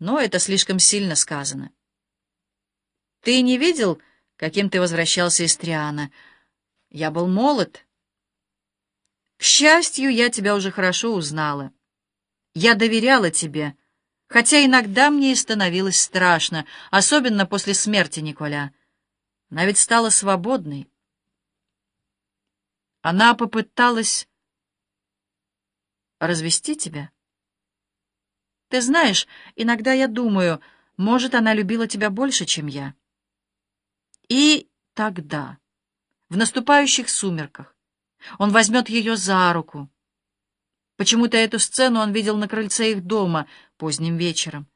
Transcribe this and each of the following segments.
Но это слишком сильно сказано. Ты не видел, каким ты возвращался из Триана? Я был молод. К счастью, я тебя уже хорошо узнала. Я доверяла тебе, хотя иногда мне и становилось страшно, особенно после смерти Николя. Она ведь стала свободной. Она попыталась развести тебя. Ты знаешь, иногда я думаю, может, она любила тебя больше, чем я. И тогда, в наступающих сумерках, он возьмет ее за руку. Почему-то эту сцену он видел на крыльце их дома поздним вечером.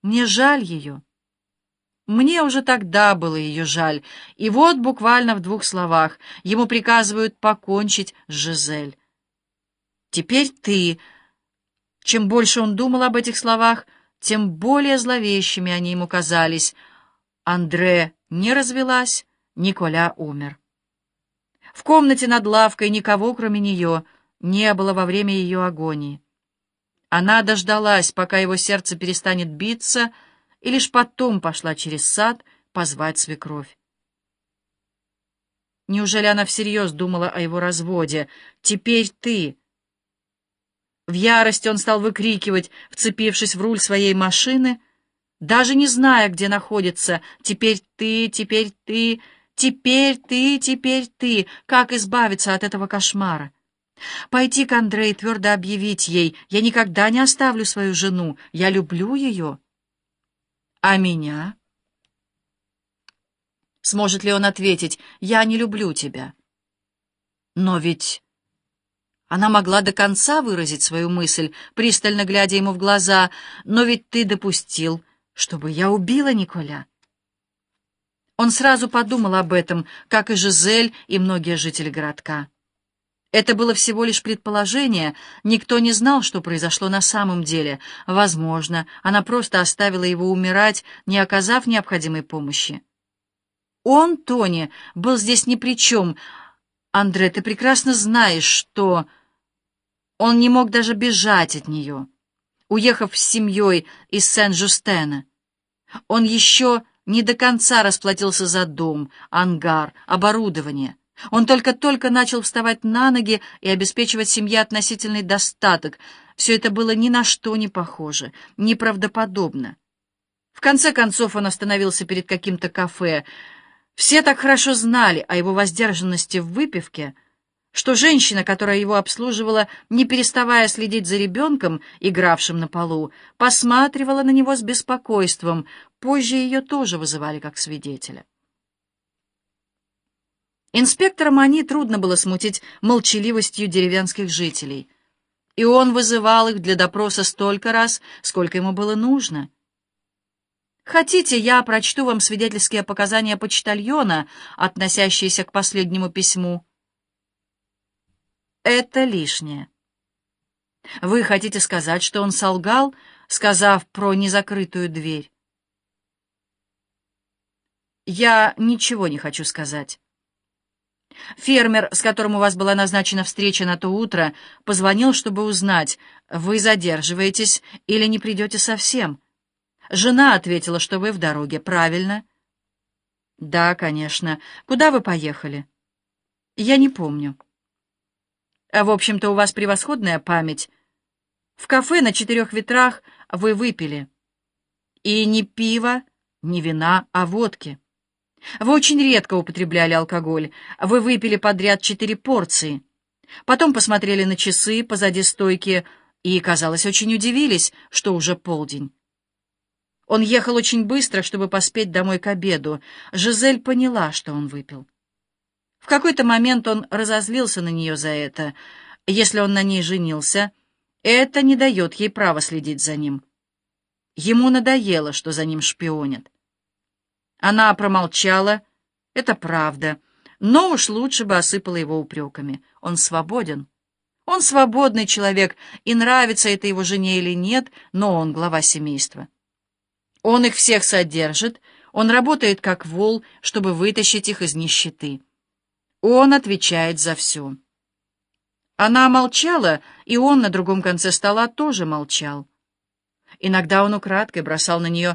Мне жаль ее. Мне уже тогда было ее жаль. И вот буквально в двух словах ему приказывают покончить с Жизель. Теперь ты чем больше он думал об этих словах, тем более зловещими они ему казались. Андре не развелась, Николя умер. В комнате над лавкой никого, кроме нее, не было во время ее агонии. Она дождалась, пока его сердце перестанет биться, и лишь потом пошла через сад позвать свекровь. Неужели она всерьез думала о его разводе? «Теперь ты!» В ярости он стал выкрикивать, вцепившись в руль своей машины, даже не зная, где находится. «Теперь ты, теперь ты, теперь ты, теперь ты! Как избавиться от этого кошмара?» Пойти к Андре и твердо объявить ей, «Я никогда не оставлю свою жену, я люблю ее». «А меня?» Сможет ли он ответить, «Я не люблю тебя»? Но ведь она могла до конца выразить свою мысль, пристально глядя ему в глаза. «Но ведь ты допустил, чтобы я убила Николя». Он сразу подумал об этом, как и Жизель и многие жители городка. Это было всего лишь предположение, никто не знал, что произошло на самом деле. Возможно, она просто оставила его умирать, не оказав необходимой помощи. Он, Тони, был здесь ни при чем. Андре, ты прекрасно знаешь, что... Он не мог даже бежать от нее, уехав с семьей из Сен-Жустена. Он еще не до конца расплатился за дом, ангар, оборудование. Он только-только начал вставать на ноги и обеспечивать семье относительный достаток. Все это было ни на что не похоже, неправдоподобно. В конце концов он остановился перед каким-то кафе. Все так хорошо знали о его воздержанности в выпивке — что женщина, которая его обслуживала, не переставая следить за ребенком, игравшим на полу, посматривала на него с беспокойством. Позже ее тоже вызывали как свидетеля. Инспектора Мани трудно было смутить молчаливостью деревенских жителей, и он вызывал их для допроса столько раз, сколько ему было нужно. Хотите, я прочту вам свидетельские показания почтальона, относящиеся к последнему письму? Это лишнее. Вы хотите сказать, что он солгал, сказав про незакрытую дверь? Я ничего не хочу сказать. Фермер, с которым у вас была назначена встреча на то утро, позвонил, чтобы узнать, вы задерживаетесь или не придете совсем. Жена ответила, что вы в дороге. Правильно? Да, конечно. Куда вы поехали? Я не помню. А, в общем-то, у вас превосходная память. В кафе на четырех ветрах вы выпили. И не пиво, не вина, а водки. Вы очень редко употребляли алкоголь. Вы выпили подряд четыре порции. Потом посмотрели на часы позади стойки и, казалось, очень удивились, что уже полдень. Он ехал очень быстро, чтобы поспеть домой к обеду. Жизель поняла, что он выпил. В какой-то момент он разозлился на нее за это. Если он на ней женился, это не дает ей права следить за ним. Ему надоело, что за ним шпионят. Она промолчала, это правда, но уж лучше бы осыпала его упреками. Он свободен. Он свободный человек, и нравится это его жене или нет, но он глава семейства. Он их всех содержит, он работает как вол, чтобы вытащить их из нищеты. Он отвечает за все. Она молчала, и он на другом конце стола тоже молчал. Иногда он украдкой бросал на нее